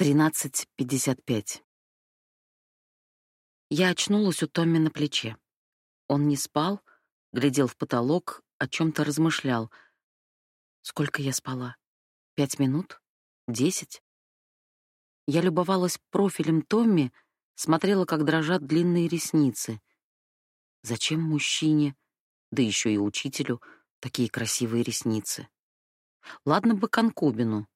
13.55. Я очнулась у Томми на плече. Он не спал, глядел в потолок, о чем то размышлял. Сколько я спала? Пять минут? Десять? Я любовалась профилем Томми, смотрела, как дрожат длинные ресницы. Зачем мужчине, да еще и учителю, такие красивые ресницы? Ладно бы конкубину,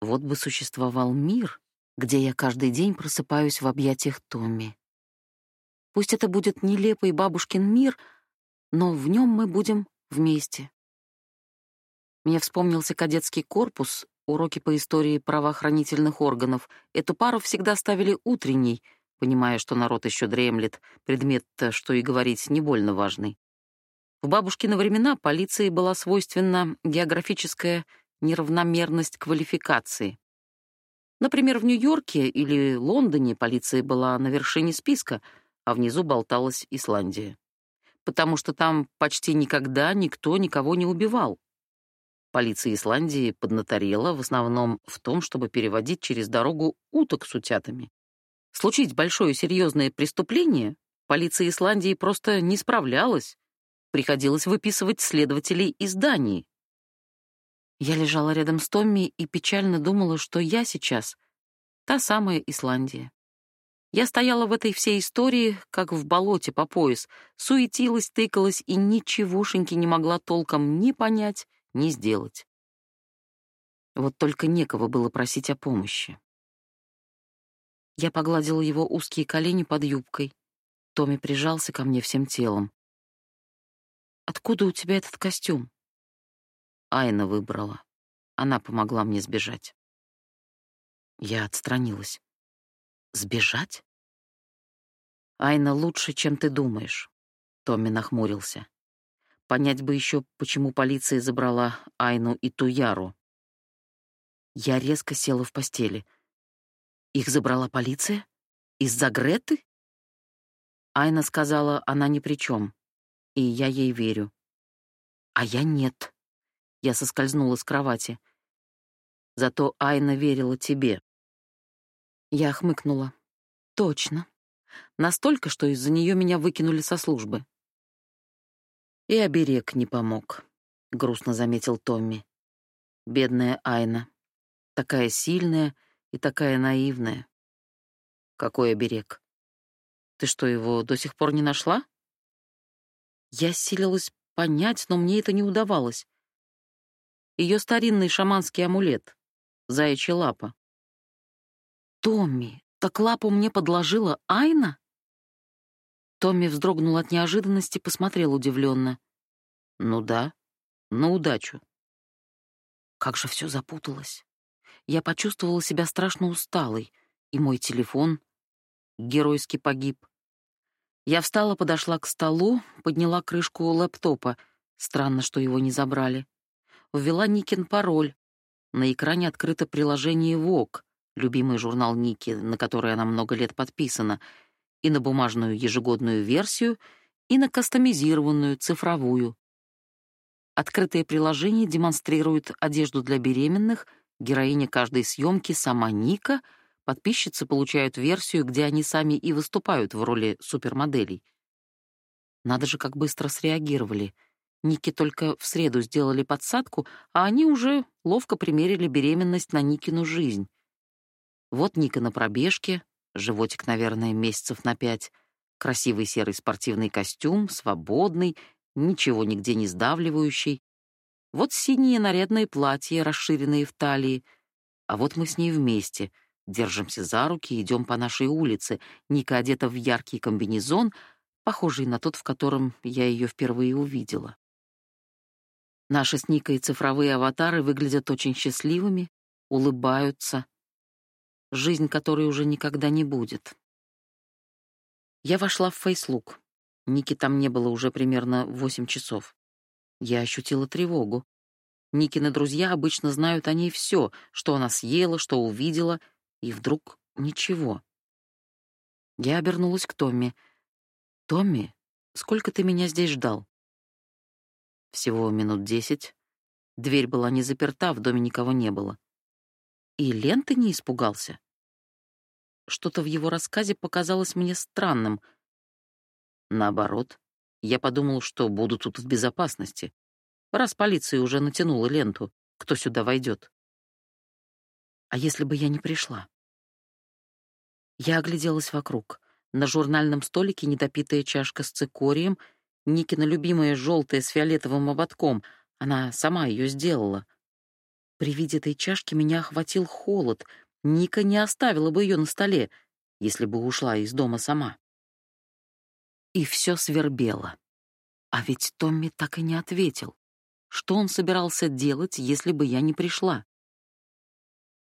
вот бы существовал мир, где я каждый день просыпаюсь в объятиях Томми. Пусть это будет нелепый бабушкин мир, но в нем мы будем вместе. Мне вспомнился кадетский корпус, уроки по истории правоохранительных органов. Эту пару всегда ставили утренней, понимая, что народ еще дремлет, предмет что и говорить, не больно важный. В бабушкины времена полиции была свойственна географическая неравномерность квалификации. Например, в Нью-Йорке или Лондоне полиция была на вершине списка, а внизу болталась Исландия. Потому что там почти никогда никто никого не убивал. Полиция Исландии поднаторела в основном в том, чтобы переводить через дорогу уток с утятами. Случить большое серьезное преступление полиция Исландии просто не справлялась. Приходилось выписывать следователей из Дании. Я лежала рядом с Томми и печально думала, что я сейчас та самая Исландия. Я стояла в этой всей истории, как в болоте по пояс, суетилась, тыкалась и ничегошеньки не могла толком ни понять, ни сделать. Вот только некого было просить о помощи. Я погладила его узкие колени под юбкой. Томми прижался ко мне всем телом. «Откуда у тебя этот костюм?» Айна выбрала. Она помогла мне сбежать. Я отстранилась. Сбежать? Айна лучше, чем ты думаешь. Томми нахмурился. Понять бы еще, почему полиция забрала Айну и Туяру. Я резко села в постели. Их забрала полиция? Из-за Греты? Айна сказала, она ни при чем, и я ей верю. А я нет. Я соскользнула с кровати. Зато Айна верила тебе. Я хмыкнула. Точно. Настолько, что из-за нее меня выкинули со службы. И оберег не помог, грустно заметил Томми. Бедная Айна. Такая сильная и такая наивная. Какой оберег? Ты что, его до сих пор не нашла? Я силилась понять, но мне это не удавалось ее старинный шаманский амулет — заячья лапа. «Томми, так лапу мне подложила Айна?» Томми вздрогнул от неожиданности, посмотрел удивленно. «Ну да, на удачу». Как же все запуталось. Я почувствовала себя страшно усталой, и мой телефон геройски погиб. Я встала, подошла к столу, подняла крышку лэптопа. Странно, что его не забрали ввела Никин пароль. На экране открыто приложение ВОК, любимый журнал Ники, на который она много лет подписана, и на бумажную ежегодную версию, и на кастомизированную цифровую. Открытое приложение демонстрирует одежду для беременных, героиня каждой съемки сама Ника, подписчицы получают версию, где они сами и выступают в роли супермоделей. Надо же, как быстро среагировали — Ники только в среду сделали подсадку, а они уже ловко примерили беременность на Никину жизнь. Вот Ника на пробежке, животик, наверное, месяцев на пять, красивый серый спортивный костюм, свободный, ничего нигде не сдавливающий. Вот синее нарядное платье, расширенное в талии. А вот мы с ней вместе, держимся за руки идем по нашей улице. Ника одета в яркий комбинезон, похожий на тот, в котором я ее впервые увидела. Наши с Никой цифровые аватары выглядят очень счастливыми, улыбаются. Жизнь, которой уже никогда не будет. Я вошла в фейслук. Ники там не было уже примерно восемь часов. Я ощутила тревогу. Никины друзья обычно знают о ней все, что она съела, что увидела, и вдруг ничего. Я обернулась к Томми. «Томми, сколько ты меня здесь ждал?» Всего минут десять. Дверь была не заперта, в доме никого не было. И ленты не испугался. Что-то в его рассказе показалось мне странным. Наоборот, я подумал, что буду тут в безопасности, раз полиция уже натянула ленту, кто сюда войдет. А если бы я не пришла? Я огляделась вокруг. На журнальном столике недопитая чашка с цикорием, Никина любимая желтая с фиолетовым ободком. Она сама ее сделала. При виде этой чашки меня охватил холод. Ника не оставила бы ее на столе, если бы ушла из дома сама. И все свербело. А ведь Томми так и не ответил. Что он собирался делать, если бы я не пришла?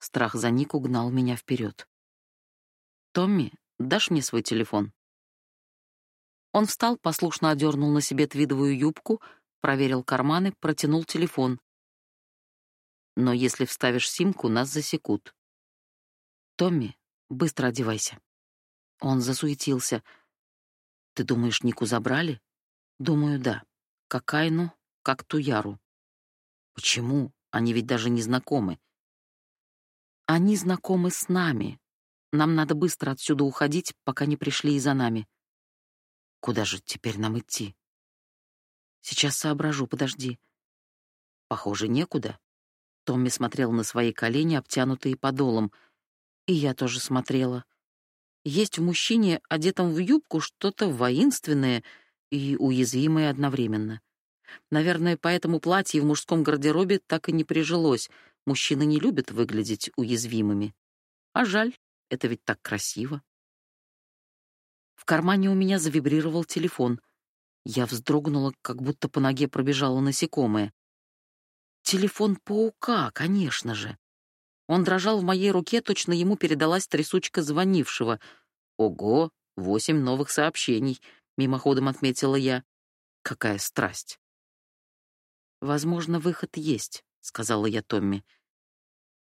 Страх за Нику гнал меня вперед. «Томми, дашь мне свой телефон?» Он встал, послушно одернул на себе твидовую юбку, проверил карманы, протянул телефон. «Но если вставишь симку, нас засекут». «Томми, быстро одевайся». Он засуетился. «Ты думаешь, Нику забрали?» «Думаю, да. Как Айну, как Туяру». «Почему? Они ведь даже не знакомы». «Они знакомы с нами. Нам надо быстро отсюда уходить, пока не пришли и за нами». «Куда же теперь нам идти?» «Сейчас соображу, подожди». «Похоже, некуда». Томми смотрел на свои колени, обтянутые подолом. И я тоже смотрела. Есть в мужчине, одетом в юбку, что-то воинственное — и уязвимой одновременно. Наверное, поэтому платье в мужском гардеробе так и не прижилось. Мужчины не любят выглядеть уязвимыми. А жаль, это ведь так красиво. В кармане у меня завибрировал телефон. Я вздрогнула, как будто по ноге пробежало насекомое. Телефон паука, конечно же. Он дрожал в моей руке, точно ему передалась трясучка звонившего. Ого, восемь новых сообщений — мимоходом отметила я. Какая страсть. Возможно, выход есть, сказала я Томми.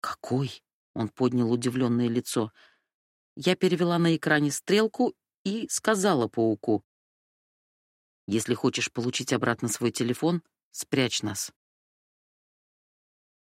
Какой? Он поднял удивленное лицо. Я перевела на экране стрелку и сказала пауку: Если хочешь получить обратно свой телефон, спрячь нас.